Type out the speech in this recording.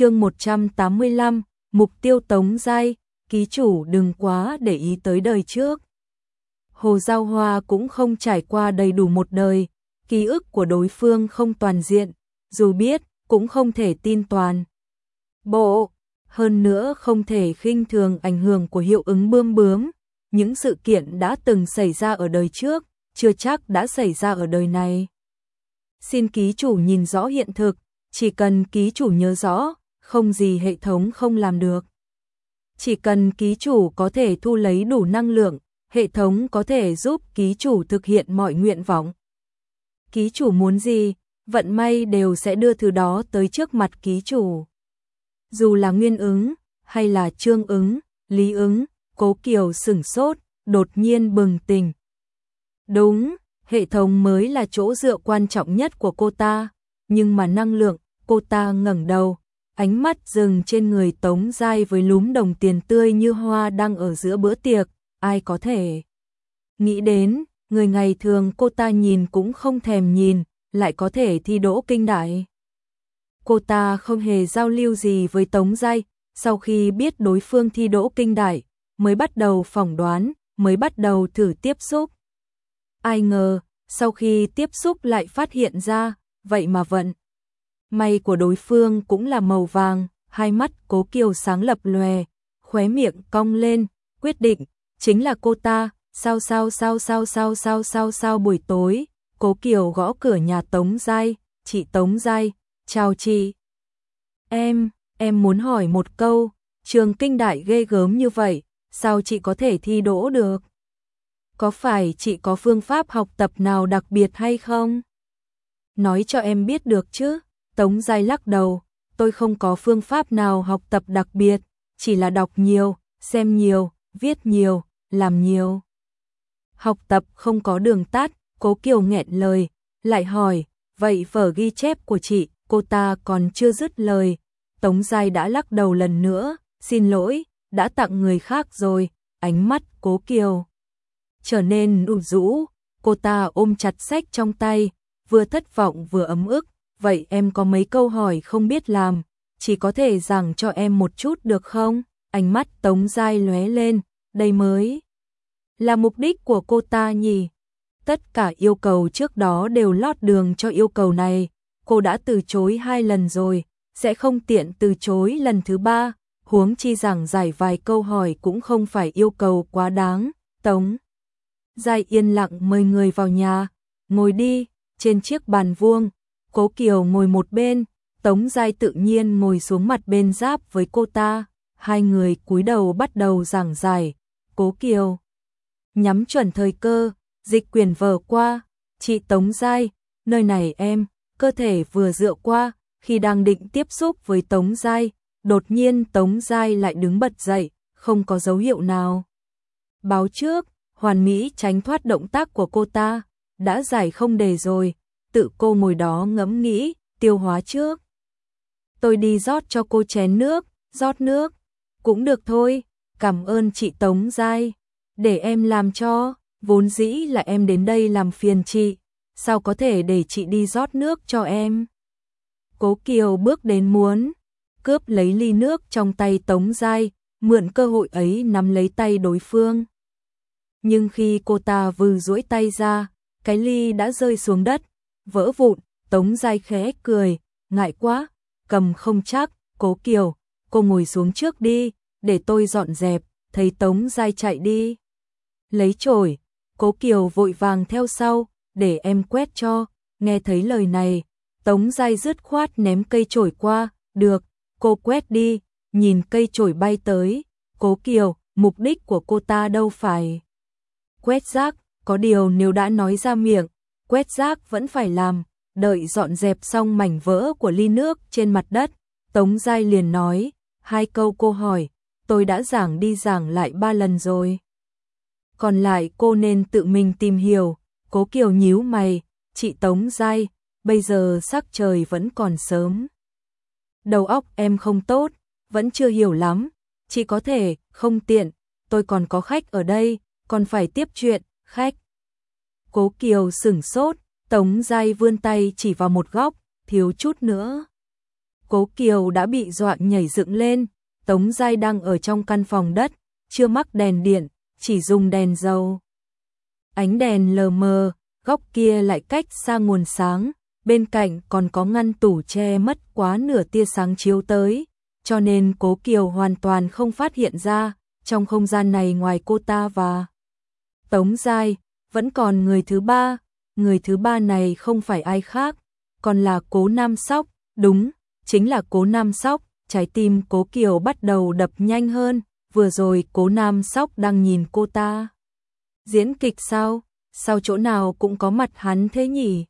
chương 185, mục tiêu tống giai, ký chủ đừng quá để ý tới đời trước. Hồ Giao Hoa cũng không trải qua đầy đủ một đời, ký ức của đối phương không toàn diện, dù biết, cũng không thể tin toàn. Bộ, hơn nữa không thể khinh thường ảnh hưởng của hiệu ứng bươm bướm, những sự kiện đã từng xảy ra ở đời trước, chưa chắc đã xảy ra ở đời này. Xin ký chủ nhìn rõ hiện thực, chỉ cần ký chủ nhớ rõ, không gì hệ thống không làm được. Chỉ cần ký chủ có thể thu lấy đủ năng lượng, hệ thống có thể giúp ký chủ thực hiện mọi nguyện vọng. Ký chủ muốn gì, vận may đều sẽ đưa thứ đó tới trước mặt ký chủ. Dù là nguyên ứng, hay là trương ứng, lý ứng, cố kiều sửng sốt, đột nhiên bừng tỉnh. Đúng, hệ thống mới là chỗ dựa quan trọng nhất của cô ta, nhưng mà năng lượng, cô ta ngẩng đầu, ánh mắt dừng trên người Tống Giai với lúm đồng tiền tươi như hoa đang ở giữa bữa tiệc, ai có thể nghĩ đến, người ngày thường cô ta nhìn cũng không thèm nhìn, lại có thể thi đỗ kinh đại. Cô ta không hề giao lưu gì với Tống Giai, sau khi biết đối phương thi đỗ kinh đại, mới bắt đầu phỏng đoán, mới bắt đầu thử tiếp xúc. Ai ngờ, sau khi tiếp xúc lại phát hiện ra, vậy mà vận. May của đối phương cũng là màu vàng, hai mắt cố kiều sáng lập lòe, khóe miệng cong lên, quyết định, chính là cô ta, sao sao sao sao sao sao sao sao buổi tối, cố kiều gõ cửa nhà Tống Giai, chị Tống Giai, chào chị. Em, em muốn hỏi một câu, trường kinh đại ghê gớm như vậy, sao chị có thể thi đỗ được? Có phải chị có phương pháp học tập nào đặc biệt hay không? Nói cho em biết được chứ? Tống Giai lắc đầu, tôi không có phương pháp nào học tập đặc biệt, chỉ là đọc nhiều, xem nhiều, viết nhiều, làm nhiều. Học tập không có đường tắt, cố kiều nghẹn lời, lại hỏi, vậy vở ghi chép của chị, cô ta còn chưa dứt lời. Tống Giai đã lắc đầu lần nữa, xin lỗi, đã tặng người khác rồi, ánh mắt cố kiều. Trở nên ủ rũ, cô ta ôm chặt sách trong tay, vừa thất vọng vừa ấm ức, vậy em có mấy câu hỏi không biết làm, chỉ có thể giảng cho em một chút được không? Ánh mắt Tống Giai lóe lên, đây mới là mục đích của cô ta nhỉ? Tất cả yêu cầu trước đó đều lót đường cho yêu cầu này, cô đã từ chối hai lần rồi, sẽ không tiện từ chối lần thứ ba, huống chi rằng giải vài câu hỏi cũng không phải yêu cầu quá đáng. Tống Giai yên lặng mời người vào nhà, ngồi đi, trên chiếc bàn vuông, Cố Kiều ngồi một bên, Tống Giai tự nhiên ngồi xuống mặt bên giáp với cô ta, hai người cúi đầu bắt đầu giảng giải, Cố Kiều. Nhắm chuẩn thời cơ, dịch quyền vờ qua, chị Tống Giai, nơi này em, cơ thể vừa dựa qua, khi đang định tiếp xúc với Tống Giai, đột nhiên Tống Giai lại đứng bật dậy, không có dấu hiệu nào. Báo trước, hoàn mỹ tránh thoát động tác của cô ta, đã giải không đề rồi, tự cô ngồi đó ngẫm nghĩ, tiêu hóa trước. Tôi đi rót cho cô chén nước, rót nước, cũng được thôi, cảm ơn chị Tống Giai, để em làm cho, vốn dĩ là em đến đây làm phiền chị, sao có thể để chị đi rót nước cho em. Cố Kiều bước đến muốn, cướp lấy ly nước trong tay Tống Giai, mượn cơ hội ấy nắm lấy tay đối phương. Nhưng khi cô ta vừa duỗi tay ra, cái ly đã rơi xuống đất, vỡ vụn, Tống Giai khẽ cười, ngại quá, cầm không chắc, cố kiều, cô ngồi xuống trước đi, để tôi dọn dẹp, thấy Tống Giai chạy đi. Lấy chổi, cố kiều vội vàng theo sau, để em quét cho, nghe thấy lời này, Tống Giai dứt khoát ném cây chổi qua, được, cô quét đi, nhìn cây chổi bay tới, cố kiều, mục đích của cô ta đâu phải. Quét rác, có điều nếu đã nói ra miệng, quét rác vẫn phải làm, đợi dọn dẹp xong mảnh vỡ của ly nước trên mặt đất, Tống Giai liền nói, hai câu cô hỏi, tôi đã giảng đi giảng lại ba lần rồi. Còn lại cô nên tự mình tìm hiểu, cố kiều nhíu mày, chị Tống Giai, bây giờ sắc trời vẫn còn sớm. Đầu óc em không tốt, vẫn chưa hiểu lắm, chỉ có thể, không tiện, tôi còn có khách ở đây, còn phải tiếp chuyện, khách. Cố Kiều sửng sốt, Tống Giai vươn tay chỉ vào một góc, thiếu chút nữa. Cố Kiều đã bị dọa nhảy dựng lên, Tống Giai đang ở trong căn phòng đất, chưa mắc đèn điện, chỉ dùng đèn dầu. Ánh đèn lờ mờ, góc kia lại cách xa nguồn sáng, bên cạnh còn có ngăn tủ che mất quá nửa tia sáng chiếu tới, cho nên Cố Kiều hoàn toàn không phát hiện ra, trong không gian này ngoài cô ta và Tống Giai, vẫn còn người thứ ba, người thứ ba này không phải ai khác, còn là Cố Nam Sóc, đúng, chính là Cố Nam Sóc, trái tim Cố Kiều bắt đầu đập nhanh hơn, vừa rồi Cố Nam Sóc đang nhìn cô ta. Diễn kịch sao? Sao chỗ nào cũng có mặt hắn thế nhỉ?